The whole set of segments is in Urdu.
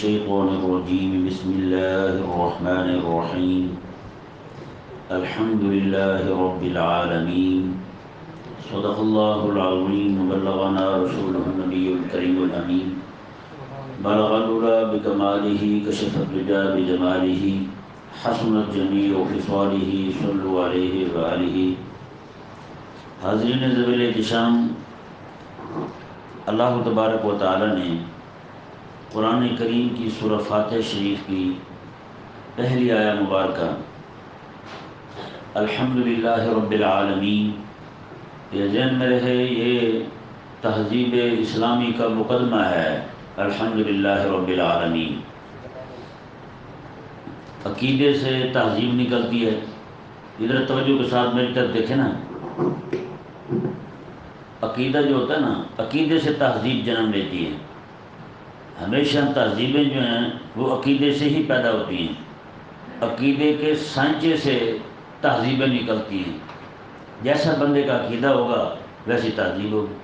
الشيطان الرجيم. بسم الله الرحمن الرحيم. الحمد لله رب العالمين. صدق الله العظيم. وبلغنا رسوله النبي الكريم الأمين. بلغ الأولى بكماله، كشف الرجا بجماله. حسنت جميع خصاله صلوا عليه وآله. حاضرین زبیل احتشام اللہ تبارک و تعالی نے قرآن کریم کی سورہ فاتح شریف کی پہلی آیا مبارکہ۔ الحمد للہ رب العالمین۔ یہ ذہن میں رہے، یہ تہذیب اسلامی کا مقدمہ ہے۔ الحمد للہ رب العالمین۔ عقیدے سے تہذیب نکلتی ہے۔ ادھر توجہ کے ساتھ میری طرف دیکھیں نا۔ عقیدہ جو ہوتا ہے نا، عقیدے سے تہذیب جنم لیتی ہے۔ ہمیشہ تہذیبیں جو ہیں وہ عقیدے سے ہی پیدا ہوتی ہیں۔ عقیدے کے سانچے سے تہذیبیں نکلتی ہیں۔ جیسا بندے کا عقیدہ ہوگا، ویسی تہذیب ہوگی۔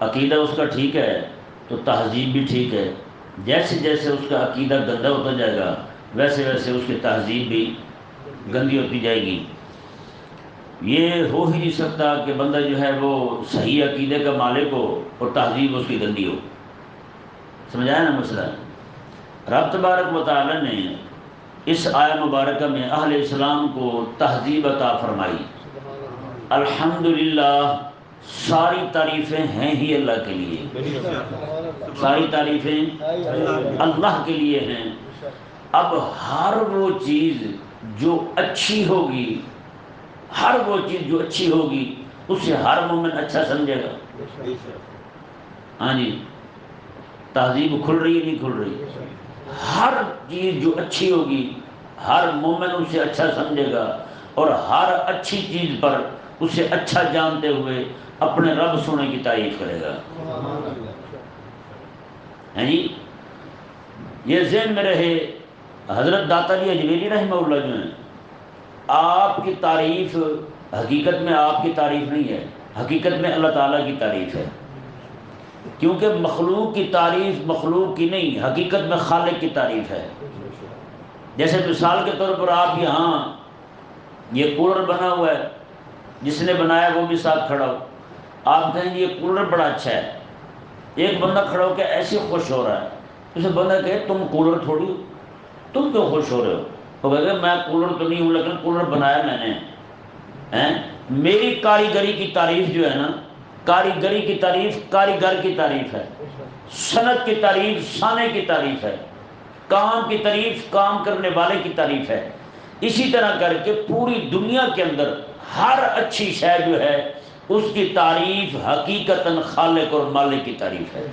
عقیدہ اس کا ٹھیک ہے تو تہذیب بھی ٹھیک ہے۔ جیسے جیسے اس کا عقیدہ گندا ہوتا جائے گا، ویسے ویسے اس کی تہذیب بھی گندی ہوتی جائے گی۔ یہ ہو ہی نہیں سکتا کہ بندہ جو ہے وہ صحیح عقیدے کا مالک ہو اور تہذیب اس کی گندی ہو۔ سمجھایا نا مسئلہ؟ رب تبارک مطالعہ نے اس آیا مبارکہ میں اہل اسلام کو تہذیب عطا فرمائی۔ الحمدللہ، ساری تعریفیں ہیں ہی اللہ کے لیے۔ ساری تعریفیں اللہ کے لیے ہیں۔ اب ہر وہ چیز جو اچھی ہوگی، ہر وہ چیز جو اچھی ہوگی، اسے ہر مومن اچھا سمجھے گا۔ ہاں جی۔ تہذیب کھل رہی ہے، نہیں کھل رہی؟ ہر چیز جو اچھی ہوگی، ہر مومن اسے اچھا سمجھے گا اور ہر اچھی چیز پر اسے اچھا جانتے ہوئے اپنے رب سونے کی تعریف کرے گا۔ جی؟ یہ ذہن میں رہے حضرت داتا جی اجمیری رحمہ اللہ جو ہیں، آپ کی تعریف حقیقت میں آپ کی تعریف نہیں ہے، حقیقت میں اللہ تعالیٰ کی تعریف ہے۔ کیونکہ مخلوق کی تعریف مخلوق کی نہیں، حقیقت میں خالق کی تعریف ہے۔ جیسے مثال کے طور پر آپ یہاں یہ کولر بنا ہوا ہے، جس نے بنایا وہ بھی ساتھ کھڑا ہو۔ آپ کہیں یہ کولر بڑا اچھا ہے۔ ایک بندہ کھڑا ہو کے ایسے خوش ہو رہا ہے۔ اسے بندہ کہے، تم کولر تھوڑی تم کیوں خوش ہو رہے ہو؟ وہ کہتے میں کولر تو نہیں ہوں، لیکن کولر بنایا میں نے۔ میری کاریگری کی تعریف جو ہے نا کاریگری کی تعریف کاریگر کی تعریف ہے، صنعت کی تعریف، سانے کی تعریف ہے، کام کی تعریف، کام کرنے والے کی تعریف ہے۔ اسی طرح کر کے پوری دنیا کے اندر ہر اچھی شے جو ہے، اس کی تعریف حقیقت خالق اور مالک کی تعریف ہے۔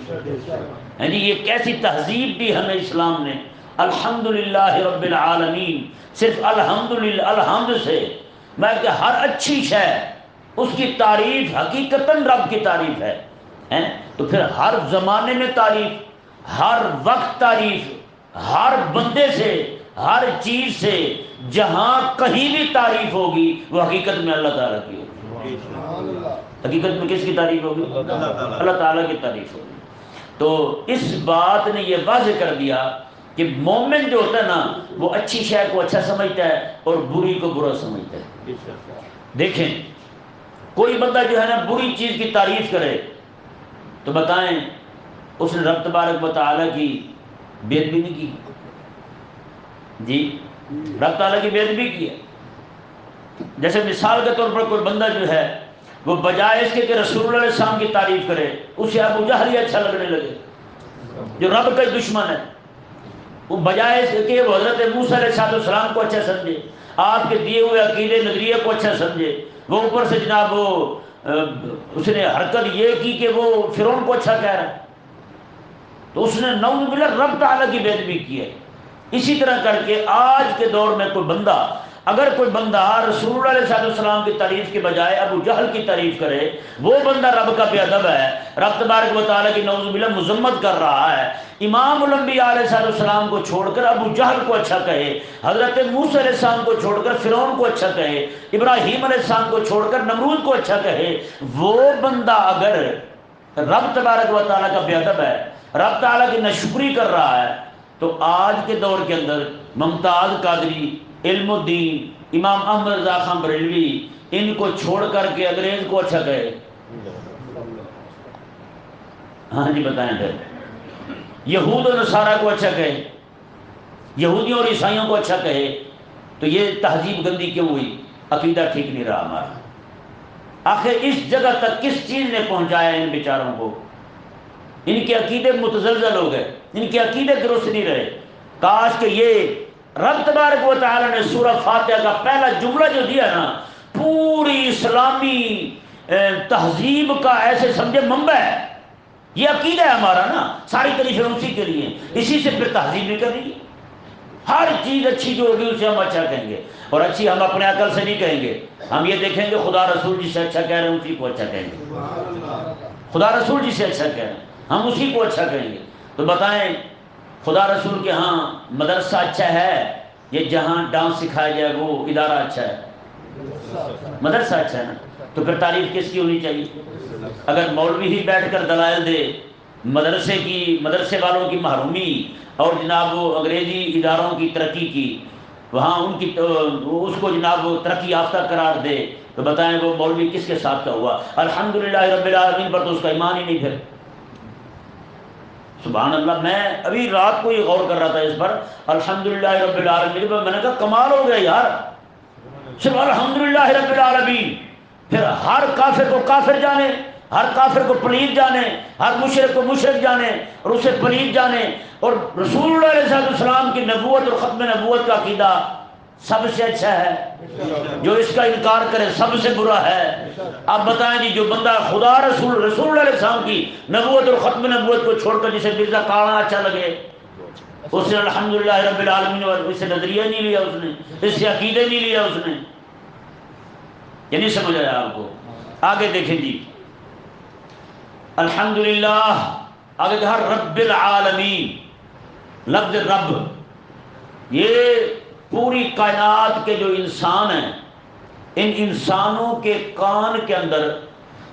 ہاں جی یہ کیسی تہذیب دی ہمیں اسلام نے۔ الحمد للہ رب العالمین، صرف الحمد للہ الحمد سے، میں کہ ہر اچھی شے اس کی تعریف حقیقت رب کی تعریف ہے تو پھر ہر زمانے میں تعریف، ہر وقت تعریف، ہر بندے سے، ہر چیز سے جہاں کہیں بھی تعریف ہوگی، وہ حقیقت میں اللہ تعالیٰ کی ہوگی۔ حقیقت میں کس کی تعریف ہوگی؟ اللہ تعالیٰ کی تعریف ہوگی۔ تو اس بات نے یہ واضح کر دیا کہ مومن جو ہوتا ہے نا، وہ اچھی شے کو اچھا سمجھتا ہے اور بری کو برا سمجھتا ہے۔ دیکھیں کوئی بندہ جو ہے نا بری چیز کی تعریف کرے تو بتائیں اس نے رب تبارک و تعالیٰ کی بید بھی نہیں کی؟ جی؟ رب تعالیٰ کی بید بھی کی ہے۔ جیسے مثال کے طور پر کوئی بندہ جو ہے وہ بجائے اس کے کہ رسول اللہ علیہ السلام کی تعریف کرے، اسے ابو جہل ہی اچھا لگنے لگے۔ جو رب کا دشمن ہے۔ وہ بجائے اس کے وہ حضرت موسیٰ علیہ السلام کو اچھا سمجھے، آپ کے دیے ہوئے عقیدے نظریے کو اچھا سمجھے۔ وہ اوپر سے جناب، وہ اس نے حرکت یہ کی کہ وہ فرون کو اچھا کہہ رہا ہے۔ تو اس نے نو ملا رب تعالیٰ کی بید بھی کی ہے۔ اسی طرح کر کے آج کے دور میں کوئی بندہ اگر کوئی بندہ رسول اللہ علیہ السلام کی تعریف کے بجائے ابو جہل کی تعریف کرے، وہ بندہ رب کا بے ادب ہے، رب تبارک و تعالیٰ کی نوز باللہ مذمت کر رہا ہے۔ امام الانبیاء علیہ السلام کو چھوڑ کر ابو جہل کو اچھا کہے، حضرت موسیٰ علیہ السلام کو چھوڑ کر فرعون کو اچھا کہے، ابراہیم علیہ السلام کو چھوڑ کر نمرود کو اچھا کہے، وہ بندہ اگر رب تبارک و تعالیٰ کا بے ادب ہے، رب تعالیٰ کی نشکری کر رہا ہے، تو آج کے دور کے اندر ممتاز قادری علم الدین، امام احمد رضا خان بریلوی، ان کو چھوڑ کر کے انگریز کو اچھا کہے۔ ہاں جی بتائیں پھر۔ یہود و نصارہ کو اچھا کہے۔ یہودیوں اور عیسائیوں کو اچھا کہے۔ تو یہ تہذیب گندی کیوں ہوئی؟ عقیدہ ٹھیک نہیں رہا ہمارا۔ آخر اس جگہ تک کس چیز نے پہنچایا ان بیچاروں کو؟ ان کے عقیدے متزلزل ہو گئے۔ ان کے عقیدے درست نہیں رہے۔ کاش کہ یہ رب تبارک و تعالی نے سورہ فاتحہ کا پہلا جملہ جو دیا نا، پوری اسلامی تہذیب کا ایسے سمجھے منبع ہے۔ یہ عقیدہ ہے ہمارا نا، ساری طریقے اسی کے لیے اسی سے پھر تہذیب نکل رہی ہے۔ ہر چیز اچھی جو ہوگی، اسے ہم اچھا کہیں گے۔ اور اچھی ہم اپنے عقل سے نہیں کہیں گے۔ ہم یہ دیکھیں گے، خدا رسول جی سے اچھا کہہ رہے ہیں، اسی کو اچھا کہیں گے۔ خدا رسول جی سے اچھا کہہ رہے ہیں، ہم اسی کو اچھا کہیں گے۔ تو بتائیں خدا رسول کے ہاں مدرسہ اچھا ہے، یہ جہاں ڈانس سکھایا جائے وہ ادارہ اچھا ہے۔ مدرسہ اچھا ہے نا؟ تو پھر تعریف کس کی ہونی چاہیے؟ اگر مولوی ہی بیٹھ کر دلائل دے، مدرسے کی، مدرسے والوں کی محرومی اور جناب وہ انگریزی اداروں کی ترقی کی، وہاں ان کی، اس کو جناب وہ ترقی یافتہ قرار دے، تو بتائیں وہ مولوی کس کے ساتھ کا ہوا؟ الحمدللہ رب العالمین پر تو اس کا ایمان ہی نہیں پھر۔ سبحان اللہ، میں ابھی رات کو ہی غور کر رہا تھا اس پر، الحمدللہ رب العالمین، میں نے کہا کمال ہو گیا یار۔ صرف الحمدللہ رب العالمین۔ پھر ہر کافر کو کافر جانے، ہر کافر کو پلیت جانے، ہر مشرق کو مشرق جانے، اور اسے پلیت جانے۔ اور رسول اللہ علیہ السلام کی نبوت اور ختم نبوت کا عقیدہ سب سے اچھا ہے۔ جو اس کا انکار کرے سب سے برا ہے۔ آپ بتائیں جی جو بندہ خدا رسول رسول علیہ السلام کی نبوت اور ختم نبوت کو چھوڑ کر جسے مرزا کاڑا اچھا لگے، اس نے الحمدللہ رب العالمین اور اس سے نظریہ نہیں لیا اس نے، اس سے عقیدے نہیں لیا اس نے۔ یہ نہیں سمجھ آیا آپ کو؟ آگے دیکھیں جی۔ الحمدللہ، آگے کہا رب العالمین، لفظ رب، یہ پوری کائنات کے جو انسان ہیں ان انسانوں کے کان کے اندر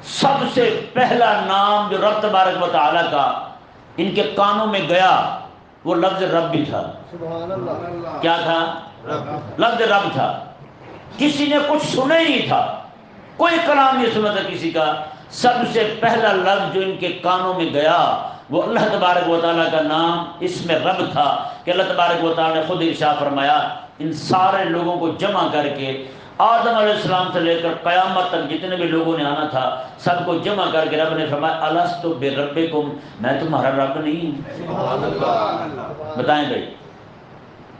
سب سے پہلا نام جو رب تبارک و تعالیٰ کا ان کے کانوں میں گیا وہ لفظ رب بھی تھا۔ کیا تھا؟ لفظ رب تھا۔ کسی نے کچھ سنا ہی نہیں تھا۔ کوئی کلام نہیں سنا تھا کسی کا۔ سب سے پہلا لفظ جو ان کے کانوں میں گیا وہ اللہ تبارک و تعالیٰ کا نام اس میں رب تھا کہ اللہ تبارک و تعالیٰ نے خود ارشا فرمایا ان سارے لوگوں کو جمع کر کے آدم علیہ السلام سے لے کر قیامت تک جتنے بھی لوگوں نے آنا تھا سب کو جمع کر کے رب نے فرمایا الس تو بے رب میں تمہارا رب نہیں ہوں۔ بتائیں بھائی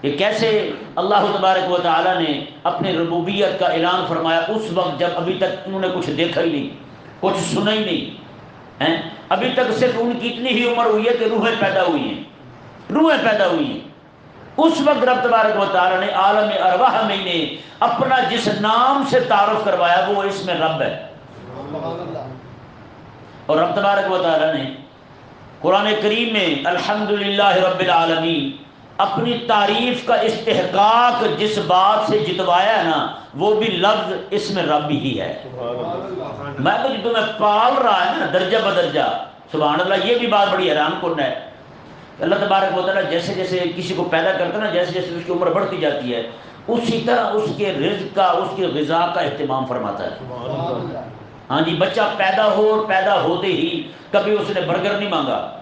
یہ کیسے اللہ تبارک و تعالیٰ نے اپنے ربوبیت کا اعلان فرمایا؟ اس وقت جب ابھی تک انہوں نے کچھ دیکھا ہی نہیں کچھ سنا ہی نہیں۔ ابھی تک صرف ان کی اتنی ہی عمر ہوئی ہے کہ روحیں پیدا ہوئی ہیں۔ روحیں پیدا ہوئی ہیں۔ اس وقت رب تبارک و تعالیٰ نے عالم ارواح میں نے اپنا جس نام سے تعارف کروایا وہ اس میں رب ہے۔ اور رب تبارک و تعالیٰ نے قرآن کریم میں الحمد رب العالمین اپنی تعریف کا استحقاق جس بات سے جتوایا ہے نا وہ بھی لفظ اس میں رب ہی ہے۔ میں تو تمہیں پال رہا ہے نا درجہ بدرجہ سبحان اللہ یہ بھی بات بڑی حیران کن ہے۔ اللہ تبارک و تعالیٰ جیسے جیسے کسی کو پیدا کرتا ہے نا، جیسے جیسے اس کی عمر بڑھتی جاتی ہے، اسی طرح اس کے رزق کا، اس کی غذا کا اہتمام فرماتا ہے۔ ہاں جی بچہ پیدا ہو اور پیدا ہوتے ہی کبھی اس نے برگر نہیں مانگا۔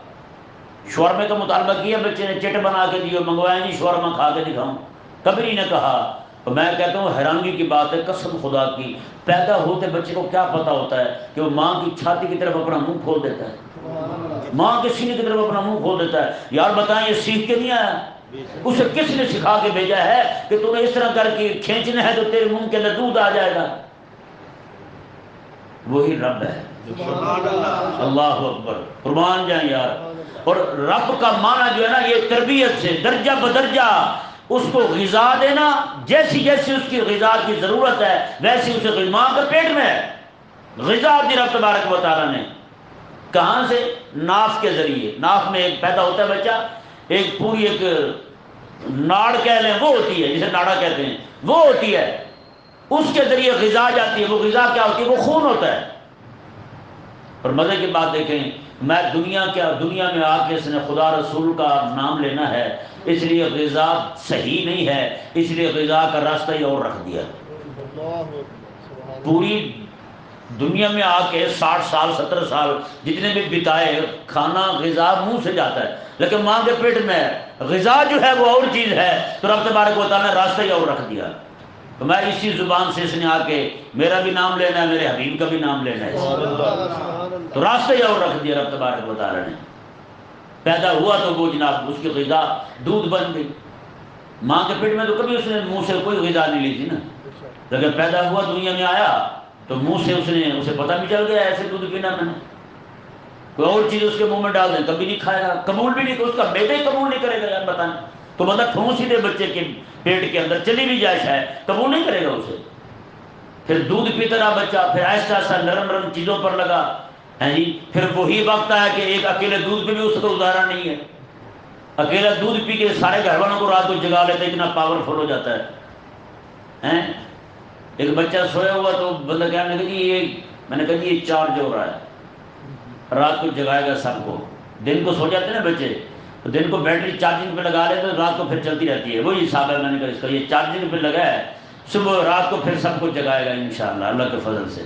شورمے کا مطالبہ کیا، بچے نے چٹ بنا کے دیو منگوایا جی شورما کھا کے دکھاؤں۔ کبھی نہیں نے کہا۔ تو میں کہتا ہوں، حیرانگی کی بات ہے، قسم خدا کی، پیدا ہوتے بچے کو کیا پتا ہوتا ہے کہ وہ ماں کی چھاتی کی طرف اپنا منہ کھول دیتا ہے۔ ماں کے سینے کی طرف اپنا منہ کھول دیتا ہے۔ یار بتائیں، یہ سیکھ کے نہیں آیا؟ اسے کس نے سکھا کے بھیجا ہے کہ تمہیں اس طرح کر کے کھینچنا ہے تو تیرے منہ کے اندر دودھ آ جائے گا؟ وہی رب ہے۔ اللہ اکبر۔ قربان جائیں یار۔ اور رب کا معنی جو ہے نا، یہ تربیت سے، درجہ بدرجہ۔ اس کو غذا دینا، جیسی جیسی اس کی غذا کی ضرورت ہے، ویسی اسے ماں کا پیٹ میں ہے۔ غذا دی رب تبارک و تعالیٰ نے۔ کہاں سے؟ ناف کے ذریعے۔ ناف میں ایک پیدا ہوتا ہے بچہ ایک پوری ایک ناڑ کہہ لیں وہ ہوتی ہے جسے ناڑا کہتے ہیں وہ ہوتی ہے۔ اس کے ذریعے غذا جاتی ہے وہ غذا کیا ہوتی ہے؟ وہ خون ہوتا ہے۔ اور مزے کی بات دیکھیں میں دنیا کیا دنیا میں آ کے اس نے خدا رسول کا نام لینا ہے اس لیے غذا صحیح نہیں ہے اس لیے غذا کا راستہ ہی اور رکھ دیا۔ پوری دنیا میں آ کے ساٹھ سال، ستر سال جتنے بھی بتائے، کھانا، غذا منہ سے جاتا ہے۔ لیکن ماں کے پیٹ میں غذا جو ہے وہ اور چیز ہے تو رب تبارک و تعالیٰ نے راستہ ہی اور رکھ دیا۔ تو میں اسی زبان سے اس نے آ کے میرا بھی نام لینا ہے، میرے حبیب کا بھی نام لینا ہے۔ تو راستہ ہی اور رکھ دیا رب تبارک و تعالیٰ نے۔ پیدا ہوا تو وہ جناب، اس کی غذا دودھ بن گئی۔ ماں کے پیٹ میں تو کبھی اس نے منہ سے کوئی غذا نہیں لی تھی نا۔ لیکن پیدا ہوا دنیا میں آیا۔ تو منہ سے اس نے اسے پتہ بھی چل گیا ایسے دودھ پینا میں نے۔ کوئی اور چیز اس کے منہ میں ڈال دیں، کبھی نہیں کھائے گا۔ قبول بھی نہیں اس کا بیٹے قبول نہیں کرے گا یار بتائیں تو مطلب بندہ ٹھونس ہی دے بچے کے پیٹ کے اندر چلی بھی جائے شاید، قبول نہیں کرے گا اسے۔ پھر دودھ پیتا رہا بچہ، پھر ایسا ایسا نرم نرم چیزوں پر لگا۔ ہے جی پھر وہی وقت آیا کہ ایک اکیلے دودھ پہ بھی اس کو اتارا نہیں ہے۔ اکیلا دودھ پی کے سارے گھر والوں کو رات کو جگا لیتے، اتنا پاورفل ہو جاتا ہے۔ ہاں؟ ایک بچہ سویا ہوا تو بندہ کہنے لگا جی یہ میں نے کہا جی یہ چارج ہو رہا ہے۔ رات کو جگائے گا سب کو۔ دن کو سو جاتے ہیں نا بچے۔ تو دن کو بیٹری چارجنگ پہ لگا رہے تو رات کو پھر چلتی رہتی ہے۔ وہی حساب ہے میں نے کہا اس کا۔ یہ چارجنگ پہ لگا ہے۔ صبح رات کو پھر سب کو جگائے گا انشاءاللہ، اللہ کے فضل سے۔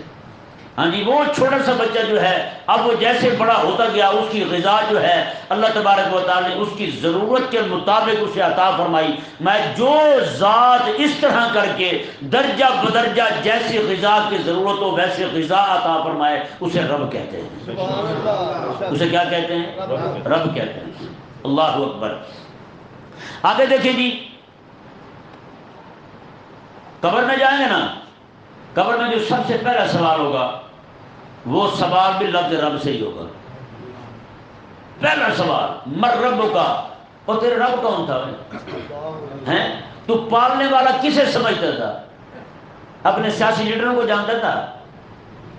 ہاں جی وہ چھوٹا سا بچہ جو ہے، اب وہ جیسے بڑا ہوتا گیا، اس کی غذا جو ہے، اللہ تبارک و تعالیٰ نے اس کی ضرورت کے مطابق اسے عطا فرمائی۔ میں جو ذات اس طرح کر کے درجہ بدرجہ جیسی غذا کی ضرورت ہو ویسے غذا عطا فرمائے، اسے رب کہتے ہیں۔ اسے کیا کہتے ہیں؟ رب کہتے ہیں۔ اللہ اکبر۔ آگے دیکھیں جی قبر میں جائیں گے نا؟ قبر میں جو سب سے پہلا سوال ہوگا وہ سوال بھی لفظ رب سے ہی ہوگا۔ پہلا سوال، مر رب کا، اور تیرے رب کون تھا؟ ہیں؟ تو پالنے والا کسے سمجھتا تھا؟ اپنے سیاسی لیڈروں کو جانتا تھا؟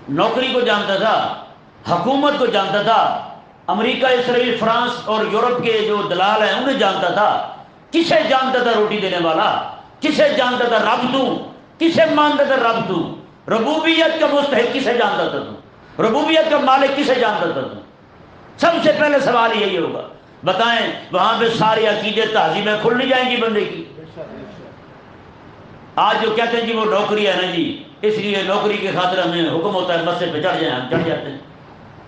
نوکری کو جانتا تھا؟ حکومت کو جانتا تھا؟ امریکہ، اسرائیل، فرانس اور یورپ کے جو دلال ہیں، انہیں جانتا تھا؟ کسے جانتا تھا روٹی دینے والا؟ کسے جانتا تھا رب تو؟ کسے مانتا تھا رب تو؟ ربوبیت کا مستحق کسے جانتا تھا تو؟ ربوبیت کا مالک کسے جانتا تھا سب سے پہلے سوال یہی ہوگا۔ بتائیں، وہاں پہ ساری عقیدے تہذیبیں کھل نہیں جائیں گی بندے کی؟ آج جو کہتے ہیں جی وہ نوکری ہے نا جی اس لیے نوکری کے خاطر ہمیں حکم ہوتا ہے مسجد پہ چڑھ جائیں، ہم چڑھ جاتے ہیں۔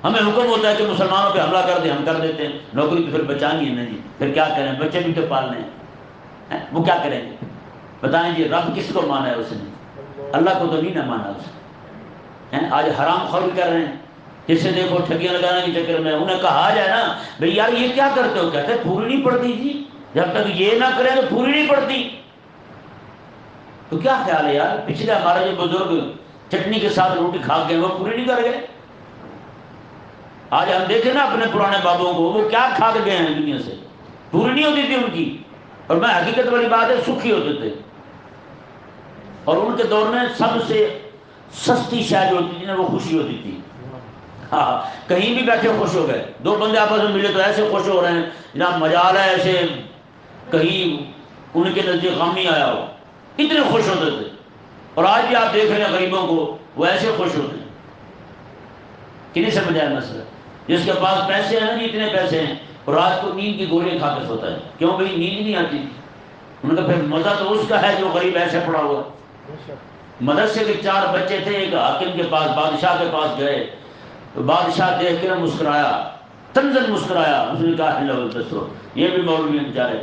ہمیں حکم ہوتا ہے کہ مسلمانوں پہ حملہ کر دیں، ہم کر دیتے ہیں۔ نوکری تو پھر بچانی ہے نا جی۔ پھر کیا کریں؟ بچے بھی تو پالنے ہیں۔ وہ کیا کریں گے؟ بتائیں جی رب کس کو مانا ہے اس نے؟ اللہ کو تو نہیں نہ مانا اس نے۔ ہیں؟ آج حرام خور کر رہے ہیں۔ جس سے دیکھو ٹھگیاں لگانے کے چکر میں۔ انہیں کہا جائے نا بھائی یار یہ کیا کرتے ہو؟ کہتے پوری نہیں پڑتی جی۔ جب تک یہ نہ کریں تو پوری نہیں پڑتی۔ تو کیا خیال ہے یار؟ پچھلے ہمارے جو بزرگ چٹنی کے ساتھ روٹی کھا گئے وہ پوری نہیں کر گئے؟ آج ہم دیکھیں نا اپنے پرانے بابوں کو، وہ کیا کھا کے گئے ہیں دنیا سے؟ پوری نہیں ہوتی تھی ان کی۔ اور میں حقیقت والی بات ہے، سکھی ہوتے تھے۔ اور ان کے دور میں سب سے سستی شاید ہوتی تھی نا، وہ خوشی ہوتی تھی۔ ہاں کہیں بھی بیٹھے خوش ہو گئے۔ دو بندے آپس میں ملے تو ایسے خوش ہو رہے ہیں جناب مجال ہے ایسے، کہیں ان کے نزدیک غم نہیں آیا ہو۔ اتنے خوش ہوتے تھے۔ اور آج بھی آپ دیکھ رہے ہیں غریبوں کو، وہ ایسے خوش ہوتے ہیں۔ کنہیں سمجھایا مسئلہ؟ جس کے پاس پیسے ہیں نا جی، اتنے پیسے ہیں۔ اور رات کو نیند کی گولیاں کھا کے سوتا ہے۔ کیوں بھائی؟ نیند نہیں آتی۔ ان کا پھر مزہ تو اس کا ہے جو غریب ایسے پڑا ہوا ہے۔ مدرسے کے چار بچے تھے، ایک حاکم کے پاس، بادشاہ کے پاس گئے۔ تو بادشاہ دیکھ کے مسکرایا، تنزل مسکرایا۔ اس نے کہا ہلو دسو، یہ بھی مولوی بیچارے۔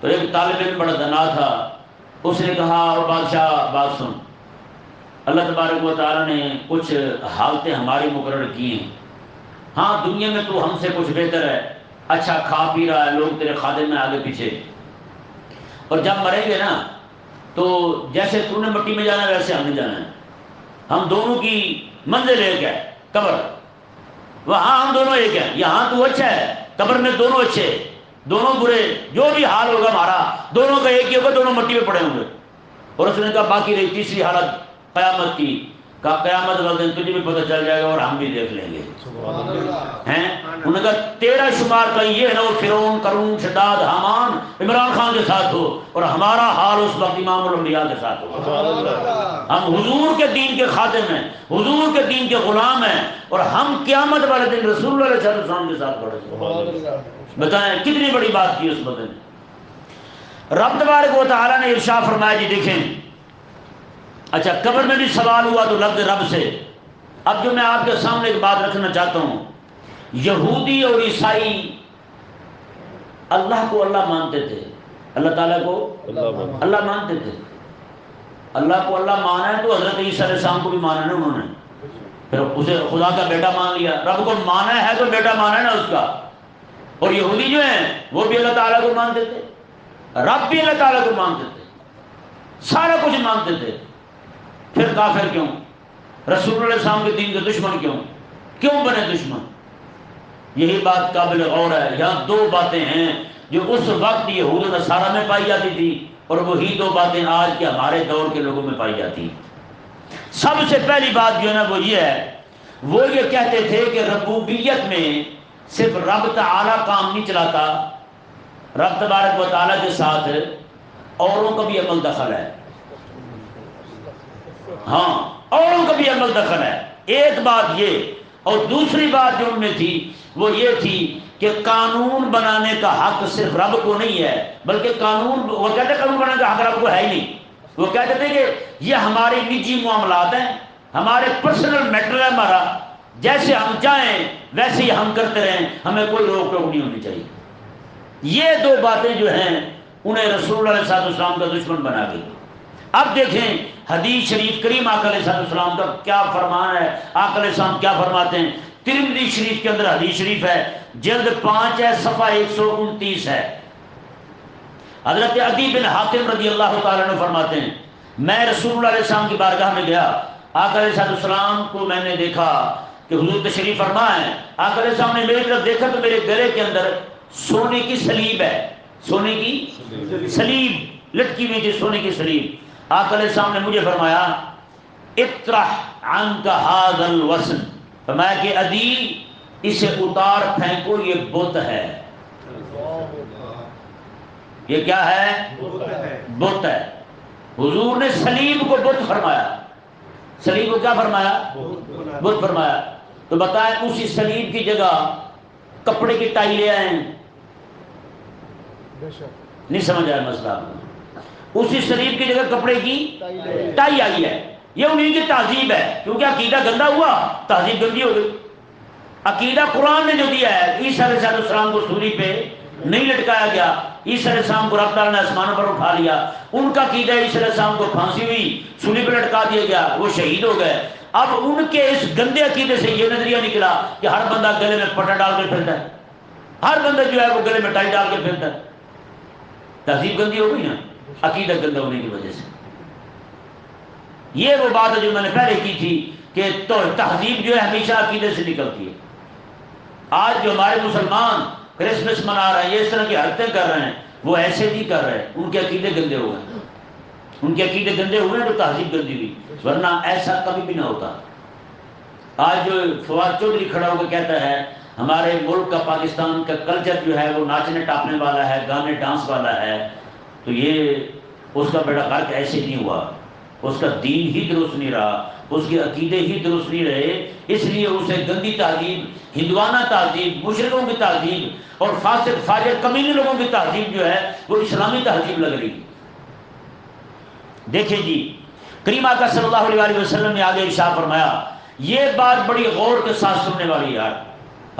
تو ایک طالب علم بڑا دنا تھا۔ اس نے کہا، اور بادشاہ، بات سن۔ اللہ تبارک و تعالیٰ نے کچھ حالتیں ہماری مقرر کی ہیں۔ ہاں دنیا میں تو ہم سے کچھ بہتر ہے۔ اچھا کھا پی رہا ہے، لوگ تیرے خادم میں آگے پیچھے۔ اور جب مریں گے نا تو جیسے تو نے مٹی میں جانا ہے، ویسے ہم نے جانا ہے۔ ہم دونوں کی منزل ایک ہے، قبر۔ وہاں ہم دونوں ایک ہیں۔ یہاں تو اچھا ہے، قبر میں دونوں اچھے دونوں برے، جو بھی حال ہوگا ہمارا، دونوں کا ایک ہی ہوگا، دونوں مٹی میں پڑے ہوں گے۔ اور اس نے کہا، باقی رہی تیسری حالت قیامت کی۔ کہا قیامت والے دن تجھے بھی پتہ چل جائے گا اور ہم بھی دیکھ لیں گے۔ ہیں؟ انہوں نے کہا تیرا شمار کا یہ ہے نا وہ فرون کرون شداد، حامان، عمران خان کے ساتھ ہو اور ہمارا حال اس وقت امام الانبیاء کے ساتھ ہو۔ ہم حضور کے دین کے خاتم ہیں، حضور کے دین کے غلام ہیں اور ہم قیامت والے دن رسول اللہ علیہ وسلم کے ساتھ پڑھے بتائیں کتنی بڑی بات کی اس بندے نے رب تبارک و تعالیٰ نے ارشا فرمایا جی دیکھیں اچھا قبر میں بھی سوال ہوا تو لفظ رب سے۔ اب جو میں آپ کے سامنے ایک بات رکھنا چاہتا ہوں یہودی اور عیسائی اللہ کو اللہ مانتے تھے۔ اللہ تعالیٰ کو اللہ مانتے۔ تھے۔ اللہ کو اللہ مانا ہے تو حضرت عیسیٰ علیہ السلام کو بھی مانا ہے انہوں نے۔ پھر اسے خدا کا بیٹا مان لیا۔ رب کو مانا ہے تو بیٹا مانا ہے نا اس کا۔ اور یہودی جو ہیں وہ بھی اللہ تعالیٰ کو مانتے تھے۔ رب بھی اللہ تعالیٰ کو مانتے تھے۔ سارا کچھ مانتے تھے۔ پھر کافر کیوں؟ رسول اللہ السلام کے دین کے دشمن کیوں؟ کیوں بنے دشمن؟ یہی بات قابل غور ہے، یہاں دو باتیں ہیں جو اس وقت یہ حود نصارہ میں پائی جاتی تھی اور وہی دو باتیں آج کے ہمارے دور کے لوگوں میں پائی جاتی۔ سب سے پہلی بات جو ہے نا، وہ یہ ہے، وہ یہ کہتے تھے کہ ربوبیت میں صرف رب تعالی کام نہیں چلاتا، رب تبارک و تعالیٰ کے ساتھ اوروں کا بھی عمل دخل ہے۔ ہاں اوروں کا بھی عمل دخل ہے۔ ایک بات یہ، اور دوسری بات جو ان میں تھی، وہ یہ تھی کہ قانون بنانے کا حق صرف رب کو نہیں ہے، بلکہ قانون، وہ کہتے قانون بنانے کا حق رب کو ہے ہی نہیں۔ وہ کہتے تھے کہ یہ ہمارے نجی معاملات ہیں، ہمارے پرسنل میٹر ہے ہمارا۔ جیسے ہم چاہیں، ویسے ہی ہم کرتے رہیں، ہمیں کوئی روک ٹوک نہیں ہونی چاہیے۔ یہ دو باتیں جو ہیں، انہیں رسول اللہ علیہ السلام کا دشمن بنا گئی اب دیکھیں، حدیث شریف کریم آکل علیہ السلام کا کیا فرمان ہے؟ آکل علیہ السلام کیا فرماتے ہیں؟ ترمدی شریف کے اندر حدیث شریف ہے، جلد پانچ ہے، صفحہ ایک سو انتیس ہے۔ حضرت عدی بن حاتم رضی اللہ تعالیٰ نے فرماتے ہیں، میں رسول اللہ علیہ السلام کی بارگاہ میں گیا۔ آکر علیہ السلام کو میں نے دیکھا کہ حضور تشریف فرما ہے آکر علیہ السلام نے میری طرف دیکھا تو میرے گلے کے اندر سونے کی سلیب ہے۔ سونے کی سلیب، لٹکی ہوئی تھی سونے کی سلیب۔ آقا علیہ السلام نے مجھے فرمایا، اطرح عنک هذا الوسن فرمایا کہ ادی اسے اتار، پھینکو، یہ بت ہے۔ یہ کیا ہے؟ بت ہے۔ حضور نے سلیم کو بت فرمایا۔ سلیم کو کیا فرمایا؟ بت فرمایا۔ تو بتائیں اسی سلیم کی جگہ کپڑے کی ٹائی لے آئے نہیں سمجھ آیا مسئلہ۔ اسی شریف کی جگہ کپڑے کی ٹائی آئی ہے۔ یہ انہیں کی تہذیب ہے۔ کیونکہ عقیدہ گندا ہوا، تہذیب گندی ہو گئی۔ عقیدہ قرآن نے جو دیا ہے، عیسیٰ علیہ السلام کو سوری پہ نہیں لٹکایا گیا۔ عیسیٰ علیہ السلام کو رب تعالیٰ نے آسمانوں پر اٹھا لیا۔ ان کا عقیدہ عیسیٰ علیہ السلام کو پھانسی ہوئی سولی پہ لٹکا دیا گیا۔ وہ شہید ہو گئے۔ اب ان کے اس گندے عقیدے سے یہ نظریہ نکلا کہ ہر بندہ گلے میں پٹا ڈال کے پھرتا ہے۔ ہر بندہ جو ہے وہ گلے میں ٹائی ڈال کے پھرتا ہے۔ تہذیب گندی ہو گئی نا۔ عقیدہ گندہ ہونے کی وجہ سے۔ یہ وہ بات ہے جو میں نے پہلے کی تھی کہ تو تہذیب جو ہے ہمیشہ عقیدے سے نکلتی ہے۔ آج جو ہمارے مسلمان کرسمس منا رہے ہیں، یہ اس طرح کی حرکتیں کر رہے ہیں، وہ ایسے نہیں کر رہے ان کے عقیدے گندے ہوئے ہیں۔ ان کے عقیدے گندے ہوئے ہیں تو تہذیب گندی ہوئی، ورنہ ایسا کبھی بھی نہ ہوتا۔ آج جو فواد چودھری کھڑا ہو کے کہتا ہے، ہمارے ملک کا پاکستان کا کلچر جو ہے، وہ ناچنے ٹاپنے والا ہے، گانے ڈانس والا ہے تو یہ اس کا بیٹا غرق ایسے نہیں ہوا۔ اس کا دین ہی درست نہیں رہا، اس کے عقیدے ہی درست نہیں رہے۔ اس لیے اسے گندی تہذیب، ہندوانہ تہذیب مشرقوں کی تہذیب اور فاسق، فاجر کمینے لوگوں کی تہذیب جو ہے، وہ اسلامی تہذیب لگ رہی۔ دیکھیں جی کریمہ کا صلی اللہ علیہ وسلم نے آگے ارشاد فرمایا، یہ بات بڑی غور کے ساتھ سننے والی یار۔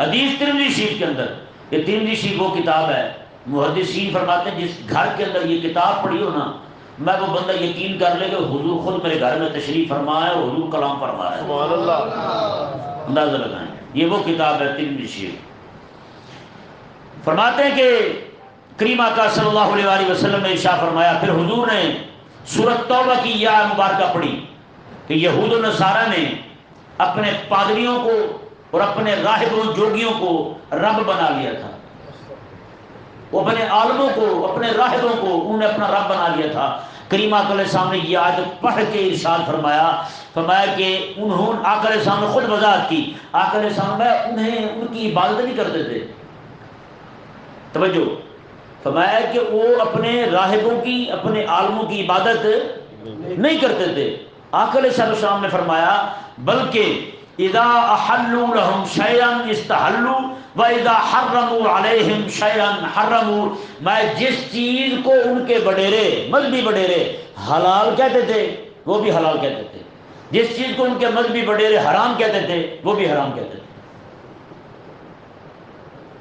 حدیث ترمذی شریف کے اندر، یہ ترمذی شریف وہ کتاب ہے محدثین فرماتے ہیں جس گھر کے اندر یہ کتاب پڑھی ہو نا میں وہ بندہ یقین کر لے کہ حضور خود میرے گھر میں تشریف فرمایا اور حضور کلام فرمایا سبحان اللہ۔ اندازہ لگائیں۔ یہ وہ کتاب ہے تین شیر فرماتے ہیں کہ کریم آقا صلی اللہ علیہ وسلم نے ارشاد فرمایا پھر حضور نے سورت توبہ کی یا مبارکہ پڑھی کہ یہود و نصارہ نے اپنے پادریوں کو اور اپنے راہبوں جوگیوں کو رب بنا لیا تھا۔ وہ اپنے عالموں کو، اپنے راہدوں کو، انہوں نے اپنا رب بنا لیا تھا۔ کریم آکل سامنے یہ آج پڑھ کے ارشاد فرمایا فرمایا کہ انہوں آکر آکل سامنے خود وضاحت کی۔ آکل سامنے انہیں ان کی عبادت نہیں کرتے تھے۔ توجہ۔ فرمایا کہ وہ اپنے راہبوں کی، اپنے عالموں کی عبادت نہیں کرتے تھے۔ آکل صلی السلام نے فرمایا، بلکہ اذا احلوا لهم شيئا استحلوا واذا حرموا عليهم شيئا حرموا میں جس چیز کو ان کے بڈیرے، مذہبی بڈیرے حلال کہتے تھے، وہ بھی حلال کہتے تھے۔ جس چیز کو ان کے مذہبی بڈیرے حرام کہتے تھے، وہ بھی حرام کہتے تھے۔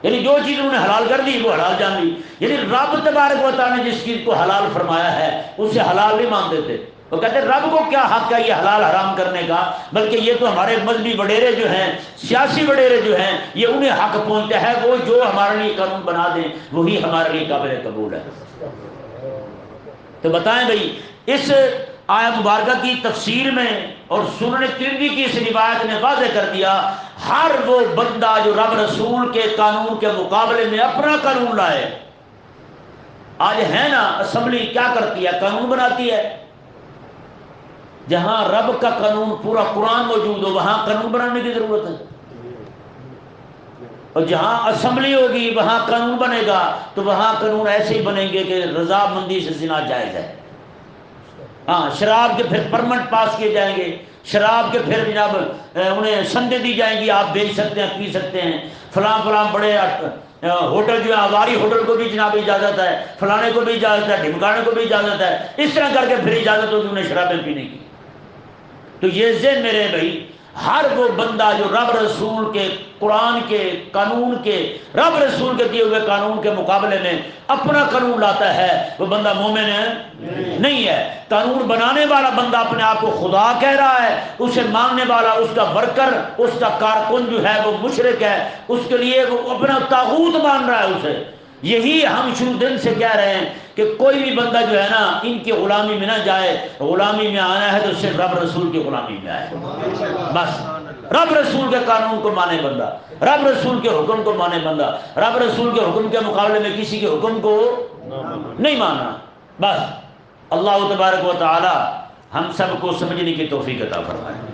یعنی جو چیز انہوں نے حلال کر دی، وہ حلال جان لی۔ یعنی رب تبارک و نے جس چیز کو حلال فرمایا ہے، اسے حلال نہیں مانتے تھے۔ وہ کہتے ہیں، رب کو کیا حق ہے یہ حلال حرام کرنے کا؟ بلکہ یہ تو ہمارے مذہبی وڈیرے جو ہیں، سیاسی وڈیرے جو ہیں، یہ انہیں حق پہنچتا ہے وہ جو ہمارے لیے قانون بنا دیں، وہی ہمارے لیے قابل قبول ہے۔ تو بتائیں بھائی، اس آیا مبارکہ کی تفسیر میں اور سنن ترگی کی اس روایت نے واضح کر دیا، ہر وہ بندہ جو رب رسول کے قانون کے مقابلے میں اپنا قانون لائے، آج ہے نا، اسمبلی کیا کرتی ہے؟ قانون بناتی ہے۔ جہاں رب کا قانون پورا قرآن موجود ہو، وہاں قانون بنانے کی ضرورت ہے۔ اور جہاں اسمبلی ہوگی، وہاں قانون بنے گا۔ تو وہاں قانون ایسے ہی بنیں گے کہ رضامندی سے زنا جائز ہے۔ ہاں شراب کے پھر پرمنٹ پاس کیے جائیں گے۔ شراب کے پھر جناب انہیں سندے دی جائیں گی، آپ بیچ سکتے ہیں، پی سکتے ہیں۔ فلاں فلاں بڑے ہوٹل جو ہے، آواری ہوٹل کو بھی جناب اجازت ہے، فلانے کو بھی اجازت ہے، ڈھمکانے کو بھی اجازت ہے۔ اس طرح کر کے پھر اجازت ہوگی، انہیں شرابیں پینے کی۔ تو یہ ذہن میرے بھائی ہر وہ بندہ جو رب رسول کے قرآن کے قانون کے رب رسول کے دیے ہوئے قانون کے مقابلے میں اپنا قانون لاتا ہے وہ بندہ مومن ہے؟ نہیں ہے۔ قانون بنانے والا بندہ اپنے آپ کو خدا کہہ رہا ہے اسے مانگنے والا اس کا ورکر اس کا کارکن جو ہے وہ مشرق ہے اس کے لیے وہ اپنا تاغوت مان رہا ہے اسے۔ یہی ہم شروع دن سے کہہ رہے ہیں۔ کہ کوئی بھی بندہ جو ہے نا ان کی غلامی میں نہ جائے، غلامی میں آنا ہے تو صرف رب رسول کی غلامی میں آئے۔ بس۔ رب رسول کے قانون کو مانے بندہ۔ رب رسول کے حکم کو مانے بندہ۔ رب رسول کے حکم کے مقابلے میں کسی کے حکم کو نہیں مانا۔ بس۔ اللہ تبارک و تعالی ہم سب کو سمجھنے کی توفیق عطا فرمائے۔